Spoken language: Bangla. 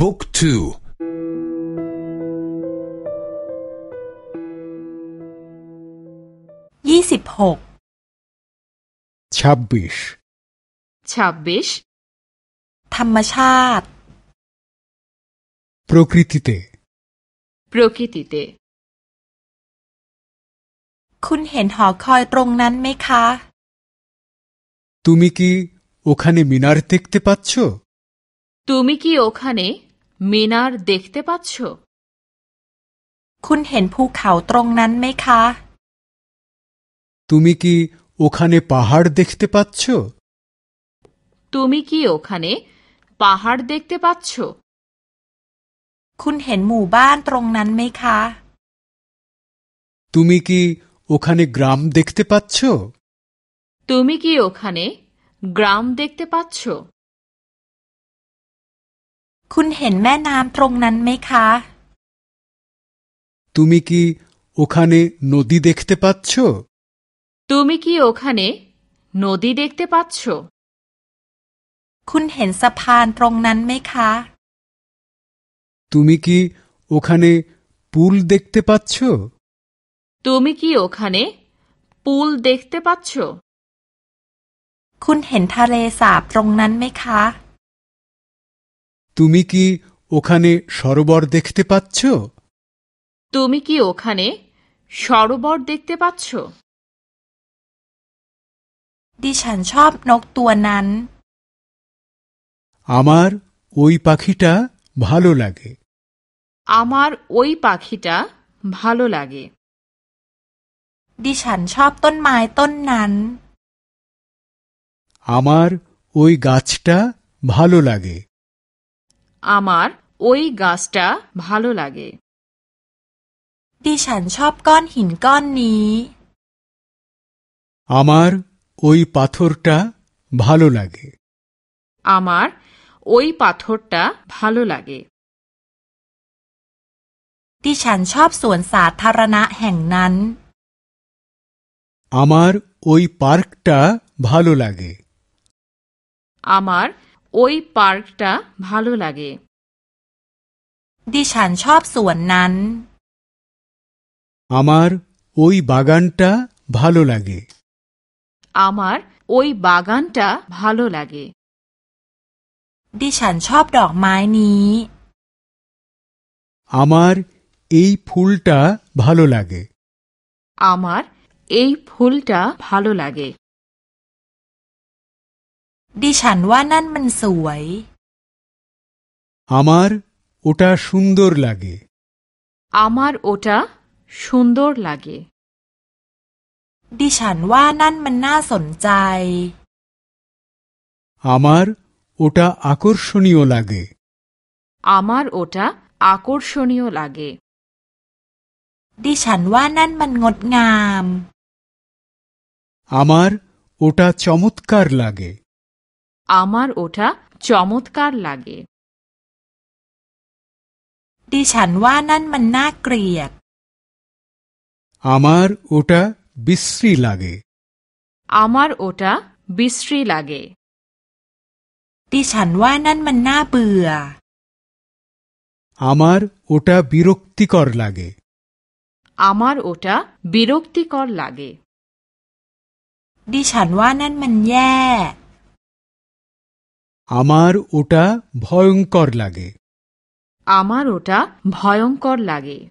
บุ๊กทูยี่สิบหก ছাব্বিশ ছাব্বিশ ธรรมชาติ প্রকৃতিতে প্রকৃতিতে คุณเห็นหอคอยตรงนั้นไหมคะ তুমি কি ওখানে মিনার দেখতে পাচ্ছ তুমি কি ওখানে মিনার দেখতে পাচ্ছ คุณเห็นภูเขาตรงนั้นไหมคะ তুমি কি ওখানে পাহাড় দেখতে পাচ্ছ তুমি কি ওখানে পাহাড় দেখতে পাচ্ছ คุณเห็นหมู่บ้านตรงนั้นไหมคะ তুমি কি ওখানে গ্রাম দেখতে পাচ্ছ তুমি কি ওখানে গ্রাম দেখতে পাচ্ছ คุณเห็นแม่น้ำตรงนั้นไหมคะ তুমি কি ওখানে নদী দেখতে পাচ্ছ তুমি কি ওখানে নদী দেখতে পাচ্ছ คุณเห็นสะพานตรงนั้นไหมคะ তুমি কি ওখানে পুল দেখতে পাচ্ছ তুমি কি ওখানে পুল দেখতে পাচ্ছ คุณเห็นทะเลสาบตรงนั้นไหมคะ তুমি কি ওখানে সরোবর দেখতে পাচ্ছ তুমি কি ওখানে সরোবর দেখতে পাচ্ছ ดิฉันชอบนกตัวนั้น আমার ওই পাখিটা ভালো লাগে আমার ওই পাখিটা ভালো লাগে ดิฉันชอบต้นไม้ต้นนั้น আমার ওই গাছটা ভালো লাগে আমার ওই গাছটা ভালো লাগে ดิฉันชอบก้อนหินก้อนนี้ আমার ওই পাথরটা ভালো লাগে আমার ওই পাথরটা ভালো লাগে ดิฉันชอบสวนสาธารณะแห่งนั้น আমার ওই পার্কটা ভালো লাগে আমার ওই পার্কটা ভালো লাগে ดิฉันชอบสวนนั้น আমার ওই বাগানটা ভালো লাগে আমার ওই বাগানটা ভালো লাগে ดิฉันชอบดอกไม้นี้ আমার এই ফুলটা ভালো লাগে আমার এই ফুলটা ভালো লাগে ดิฉันว่านั่นมันสวย আমার ওটা সুন্দর লাগে আমার ওটা সুন্দর লাগে ดิฉันว่านั่นมันน่าสนใจ আমার ওটা আকর্ষণীয় লাগে আমার ওটা আকর্ষণীয় লাগে ดิฉันว่านั่นมันงดงาม আমার ওটা চমৎকার লাগে আমার ওটা চমৎকার লাগে ดิฉันว่านั่นมันน่าเกลียด আমার ওটা বিশ্রী লাগে আমার ওটা বিশ্রী লাগে ดิฉันว่านั่นมันน่าเบื่อ আমার ওটা বিরক্তিকর লাগে আমার ওটা বিরক্তিকর লাগে ดิฉันว่านั่นมันแย่ আমার ওটা ভয়ঙ্কর লাগে। আমার ওটা ভয়ঙ্কর লাগে।